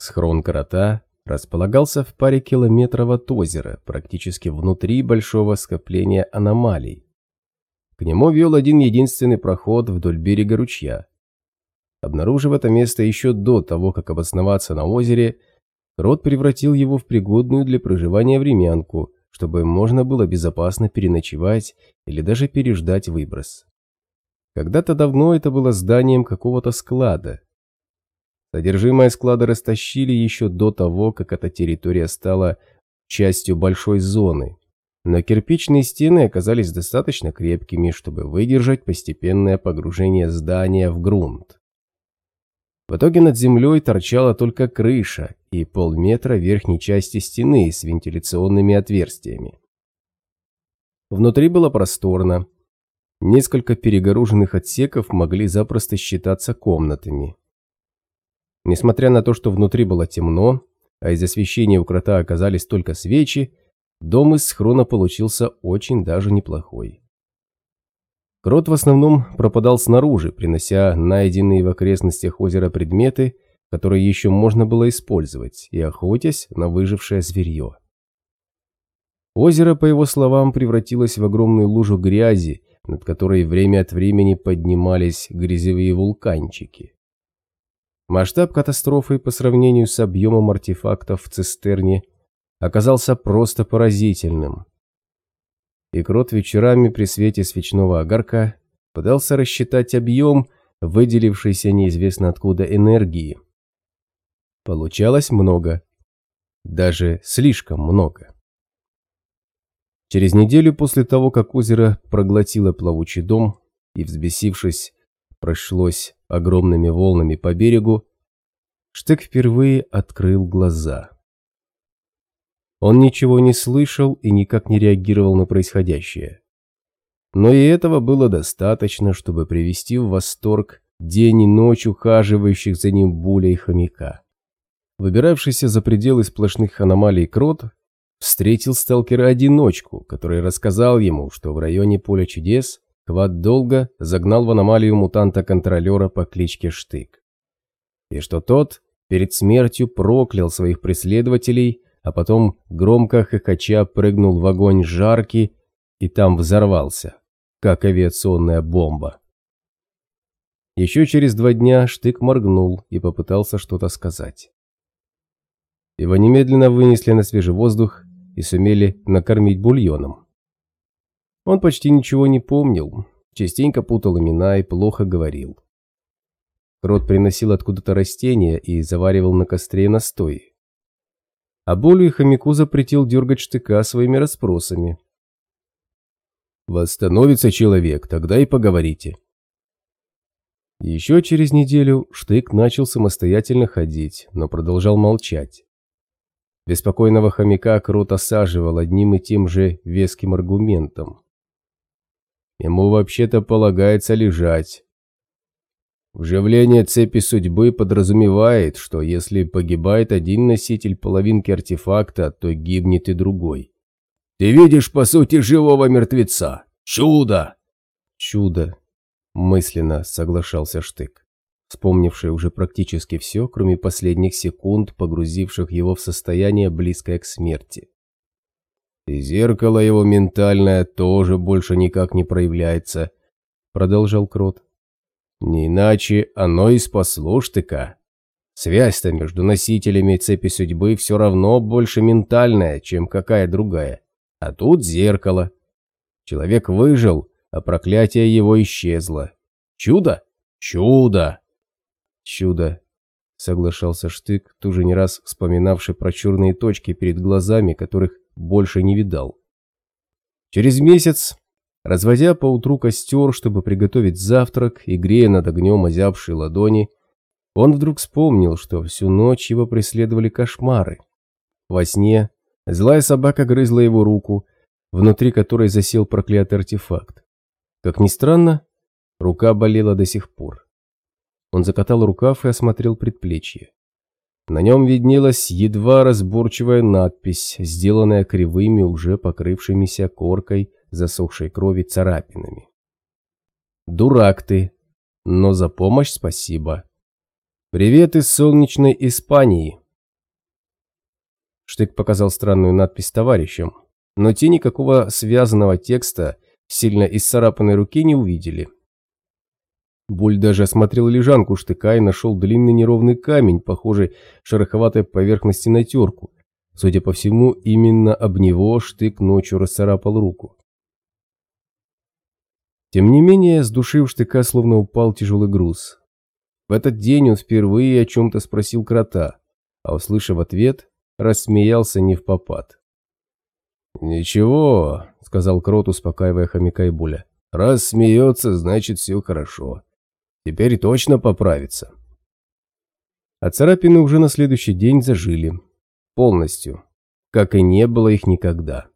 Схрон крота располагался в паре километров от озера, практически внутри большого скопления аномалий. К нему вел один единственный проход вдоль берега ручья. Обнаружив это место еще до того, как обосноваться на озере, Крот превратил его в пригодную для проживания времянку, чтобы можно было безопасно переночевать или даже переждать выброс. Когда-то давно это было зданием какого-то склада. Содержимое склада растащили еще до того, как эта территория стала частью большой зоны, но кирпичные стены оказались достаточно крепкими, чтобы выдержать постепенное погружение здания в грунт. В итоге над землей торчала только крыша и полметра верхней части стены с вентиляционными отверстиями. Внутри было просторно. Несколько перегороженных отсеков могли запросто считаться комнатами. Несмотря на то, что внутри было темно, а из освещения у крота оказались только свечи, дом из схрона получился очень даже неплохой. Крот в основном пропадал снаружи, принося найденные в окрестностях озера предметы, которые еще можно было использовать, и охотясь на выжившее зверье. Озеро, по его словам, превратилось в огромную лужу грязи, над которой время от времени поднимались грязевые вулканчики. Масштаб катастрофы по сравнению с объемом артефактов в цистерне оказался просто поразительным и Крот вечерами при свете свечного огарка пытался рассчитать объем выделившейся неизвестно откуда энергии. Получалось много. Даже слишком много. Через неделю после того, как озеро проглотило плавучий дом и, взбесившись, прошлось огромными волнами по берегу, Штык впервые открыл глаза. Он ничего не слышал и никак не реагировал на происходящее. Но и этого было достаточно, чтобы привести в восторг день и ночь ухаживающих за ним Буля и хомяка. Выбиравшийся за пределы сплошных аномалий крот встретил сталкера-одиночку, который рассказал ему, что в районе поля чудес Квад долго загнал в аномалию мутанта-контролера по кличке Штык. И что тот перед смертью проклял своих преследователей а потом громко хохоча прыгнул в огонь жаркий и там взорвался, как авиационная бомба. Еще через два дня Штык моргнул и попытался что-то сказать. Его немедленно вынесли на свежий воздух и сумели накормить бульоном. Он почти ничего не помнил, частенько путал имена и плохо говорил. Крот приносил откуда-то растения и заваривал на костре настой, а Болю и хомяку запретил дергать штыка своими расспросами. «Восстановится человек, тогда и поговорите». Еще через неделю штык начал самостоятельно ходить, но продолжал молчать. Беспокойного хомяка Крот осаживал одним и тем же веским аргументом. Ему вообще-то полагается лежать, Вживление цепи судьбы подразумевает, что если погибает один носитель половинки артефакта, то гибнет и другой. Ты видишь, по сути, живого мертвеца. Чудо! Чудо, мысленно соглашался Штык, вспомнивший уже практически все, кроме последних секунд, погрузивших его в состояние, близкое к смерти. И зеркало его ментальное тоже больше никак не проявляется, продолжал Крот. Не иначе оно и спасло штыка. Связь-то между носителями цепи судьбы все равно больше ментальная, чем какая другая. А тут зеркало. Человек выжил, а проклятие его исчезло. Чудо? Чудо! Чудо, соглашался Штык, тоже не раз вспоминавший про черные точки перед глазами, которых больше не видал. Через месяц Разводя поутру костер, чтобы приготовить завтрак и грея над огнем озябшие ладони, он вдруг вспомнил, что всю ночь его преследовали кошмары. Во сне злая собака грызла его руку, внутри которой засел проклятый артефакт. Как ни странно, рука болела до сих пор. Он закатал рукав и осмотрел предплечье. На нем виднелась едва разборчивая надпись, сделанная кривыми, уже покрывшимися коркой засохшей крови царапинами. «Дурак ты, но за помощь спасибо. Привет из солнечной Испании. Штык показал странную надпись товарищам, но те никакого связанного текста сильно исцарапанной руке не увидели. Буль даже осмотрел лежанку штыка и нашел длинный неровный камень, похожий шероховатой поверхности на терку. Судя по всему, именно об него штык ночью расцарапал руку. Тем не менее, с души у штыка словно упал тяжелый груз. В этот день он впервые о чем-то спросил крота, а услышав ответ, рассмеялся не в попад. «Ничего», — сказал крот, успокаивая хомяка и Буля. «Раз смеется, значит все хорошо. Теперь точно поправится». А царапины уже на следующий день зажили. Полностью. Как и не было их никогда.